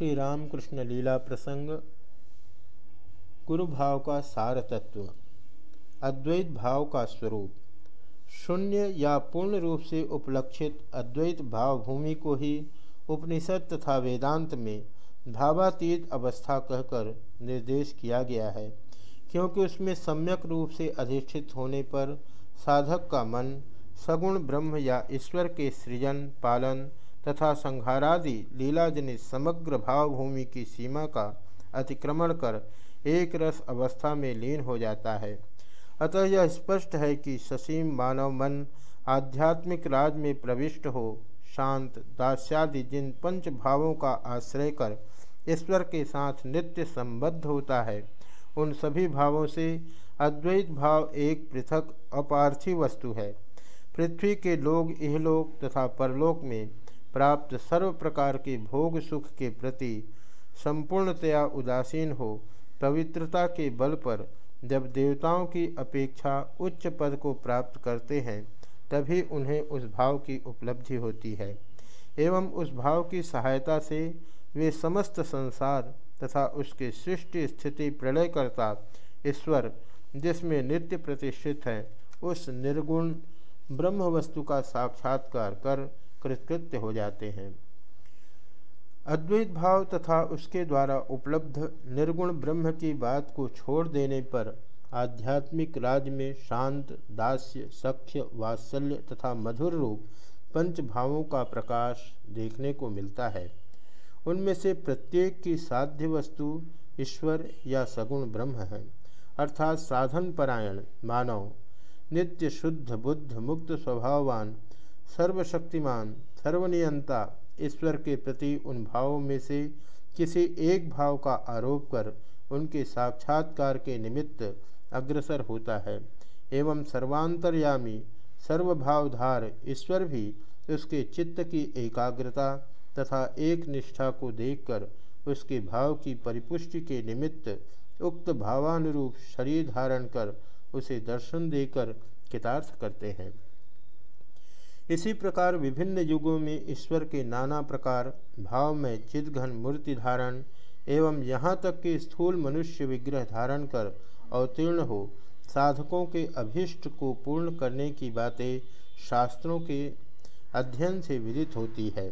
श्री रामकृष्ण लीला प्रसंग गुरु भाव का सार तत्व अद्वैत भाव का स्वरूप, शून्य या पूर्ण रूप से उपलक्षित अद्वैत भाव भूमि को ही उपनिषद तथा वेदांत में भावातीत अवस्था कहकर निर्देश किया गया है, क्योंकि उसमें सम्यक रूप से अधिष्ठित होने पर साधक का मन सगुण ब्रह्म या ईश्वर के सृजन, पालन तथा संहारादि लीलाजनित समग्र भावभूमि की सीमा का अतिक्रमण कर एक रस अवस्था में लीन हो जाता है। अतः यह स्पष्ट है कि ससीम मानव मन आध्यात्मिक राज में प्रविष्ट हो, शांत, दास्यादि जिन पंच भावों का आश्रय कर ईश्वर के साथ नित्य संबद्ध होता है, उन सभी भावों से अद्वैत भाव एक पृथक अपार्थिव वस्तु है। पृथ्वी के लोग इहलोक तथा परलोक में प्राप्त सर्व प्रकार के भोग सुख के प्रति संपूर्णतया उदासीन हो, पवित्रता के बल पर जब देवताओं की अपेक्षा उच्च पद को प्राप्त करते हैं, तभी उन्हें उस भाव की उपलब्धि होती है। एवं उस भाव की सहायता से वे समस्त संसार तथा उसके सृष्टि स्थिति प्रलयकर्ता ईश्वर, जिसमें नित्य प्रतिष्ठित है, उस निर्गुण ब्रह्म वस्तु का साक्षात्कार कर कृतकृत्य हो जाते हैं। अद्वैत भाव तथा उसके द्वारा उपलब्ध निर्गुण ब्रह्म की बात को छोड़ देने पर आध्यात्मिक राज में शांत, दास्य, सख्य, वात्सल्य तथा मधुर रूप पंच भावों का प्रकाश देखने को मिलता है। उनमें से प्रत्येक की साध्य वस्तु ईश्वर या सगुण ब्रह्म है। अर्थात साधन परायण, मानव, नित्य शुद्ध बुद्ध मुक्त स्वभाववान सर्वशक्तिमान, सर्वनियंता, ईश्वर के प्रति उन भावों में से किसी एक भाव का आरोप कर उनके साक्षात्कार के निमित्त अग्रसर होता है। एवं सर्वांतर्यामी, सर्वभावधार ईश्वर भी उसके चित्त की एकाग्रता तथा एक निष्ठा को देखकर उसके भाव की परिपुष्टि के निमित्त उक्त भावानुरूप शरीर धारण कर उसे दर्शन देकर कितार्थ करते हैं। इसी प्रकार विभिन्न युगों में ईश्वर के नाना प्रकार, भाव में चिदघन मूर्ति धारण एवं यहाँ तक कि स्थूल मनुष्य विग्रह धारण कर अवतीर्ण हो, साधकों के अभीष्ट को पूर्ण करने की बातें शास्त्रों के अध्ययन से विदित होती है।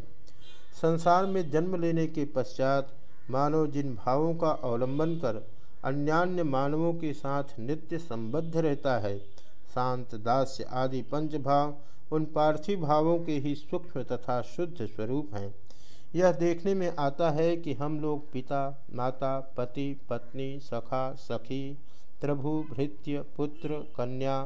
संसार में जन्म लेने के पश्चात मानव जिन भावों का अवलंबन कर अन्यान्य मानवों के साथ नित्य संबद्ध रहता है शांत दास्य आदि पंच भाव उन पार्थिव भावों के ही सूक्ष्म तथा शुद्ध स्वरूप हैं। यह देखने में आता है कि हम लोग पिता, माता, पति, पत्नी, सखा, सखी, प्रभु, भृत्य, पुत्र, कन्या,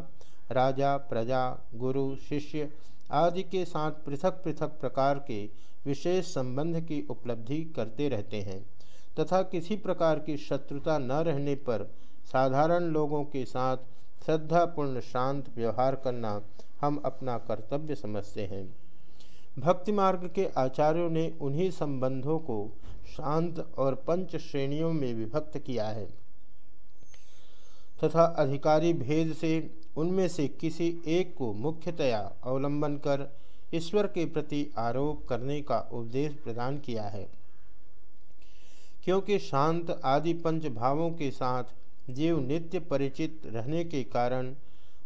राजा, प्रजा, गुरु, शिष्य आदि के साथ पृथक पृथक प्रकार के विशेष संबंध की उपलब्धि करते रहते हैं तथा किसी प्रकार की शत्रुता न रहने पर साधारण लोगों के साथ श्रद्धापूर्ण, शांत व्यवहार करना हम अपना कर्तव्य समझते हैं। भक्ति मार्ग के आचार्यों ने उन्हीं संबंधों को शांत और पंच श्रेणियों में विभक्त किया है। तथा अधिकारी भेद से उनमें से किसी एक को मुख्यतया अवलंबन कर ईश्वर के प्रति आरोप करने का उपदेश प्रदान किया है। क्योंकि शांत आदि पंच भावों के साथ जीव नित्य परिचित रहने के कारण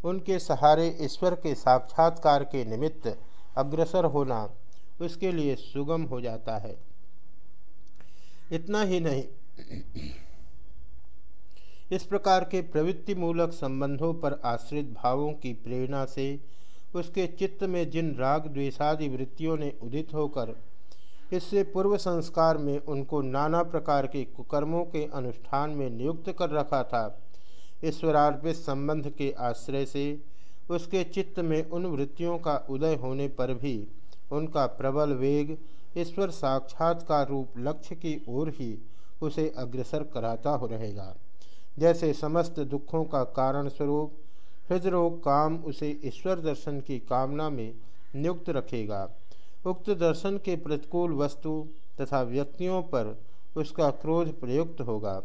उनके सहारे ईश्वर के साक्षात्कार के निमित्त अग्रसर होना उसके लिए सुगम हो जाता है। इतना ही नहीं, इस प्रकार के प्रवृत्ति मूलक संबंधों पर आश्रित भावों की प्रेरणा से उसके चित्त में जिन राग द्वेषादि वृत्तियों ने उदित होकर इससे पूर्व संस्कार में उनको नाना प्रकार के कुकर्मों के अनुष्ठान में नियुक्त कर रखा था। ईश्वरार्पित संबंध के आश्रय से उसके चित्त में उन वृत्तियों का उदय होने पर भी उनका प्रबल वेग ईश्वर साक्षात्कार रूप लक्ष्य की ओर ही उसे अग्रसर कराता हो रहेगा। जैसे समस्त दुखों का कारण स्वरूप हृदरोग काम उसे ईश्वर दर्शन की कामना में नियुक्त रखेगा। उक्त दर्शन के प्रतिकूल वस्तु तथा व्यक्तियों पर उसका क्रोध प्रयुक्त होगा।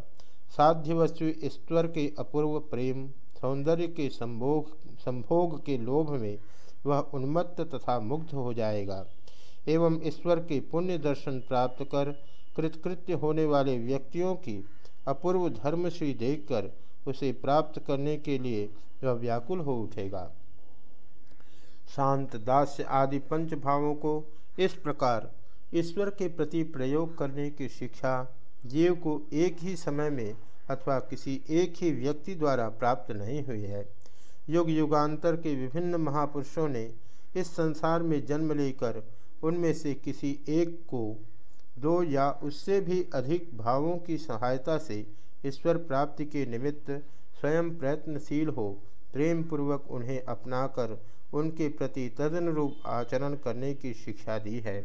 साध्य वस्तु ईश्वर के अपूर्व प्रेम, सौंदर्य के संभोग संभोग के लोभ में वह उन्मत्त तथा मुग्ध हो जाएगा। एवं ईश्वर के पुण्य दर्शन प्राप्त कर कृतकृत्य होने वाले व्यक्तियों की अपूर्व धर्मश्री देखकर उसे प्राप्त करने के लिए वह व्याकुल हो उठेगा। शांत दास्य आदि पंच भावों को इस प्रकार ईश्वर के प्रति प्रयोग करने की शिक्षा जीव को एक ही समय में अथवा किसी एक ही व्यक्ति द्वारा प्राप्त नहीं हुई है। युग युगांतर के विभिन्न महापुरुषों ने इस संसार में जन्म लेकर उनमें से किसी एक को दो या उससे भी अधिक भावों की सहायता से ईश्वर प्राप्ति के निमित्त स्वयं प्रयत्नशील हो प्रेम पूर्वक उन्हें अपनाकर उनके प्रति तदनुरूप आचरण करने की शिक्षा दी है।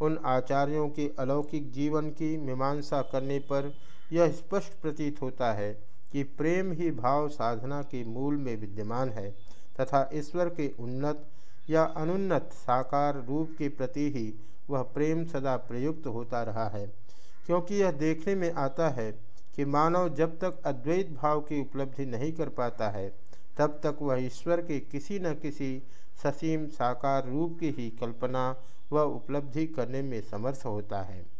उन आचार्यों के अलौकिक जीवन की मीमांसा करने पर यह स्पष्ट प्रतीत होता है कि प्रेम ही भाव साधना के मूल में विद्यमान है, तथा ईश्वर के उन्नत या अनुन्नत साकार रूप के प्रति ही वह प्रेम सदा प्रयुक्त होता रहा है। क्योंकि यह देखने में आता है कि मानव जब तक अद्वैत भाव की उपलब्धि नहीं कर पाता है तब तक वह ईश्वर के किसी न किसी ससीम साकार रूप की ही कल्पना व उपलब्धि करने में समर्थ होता है।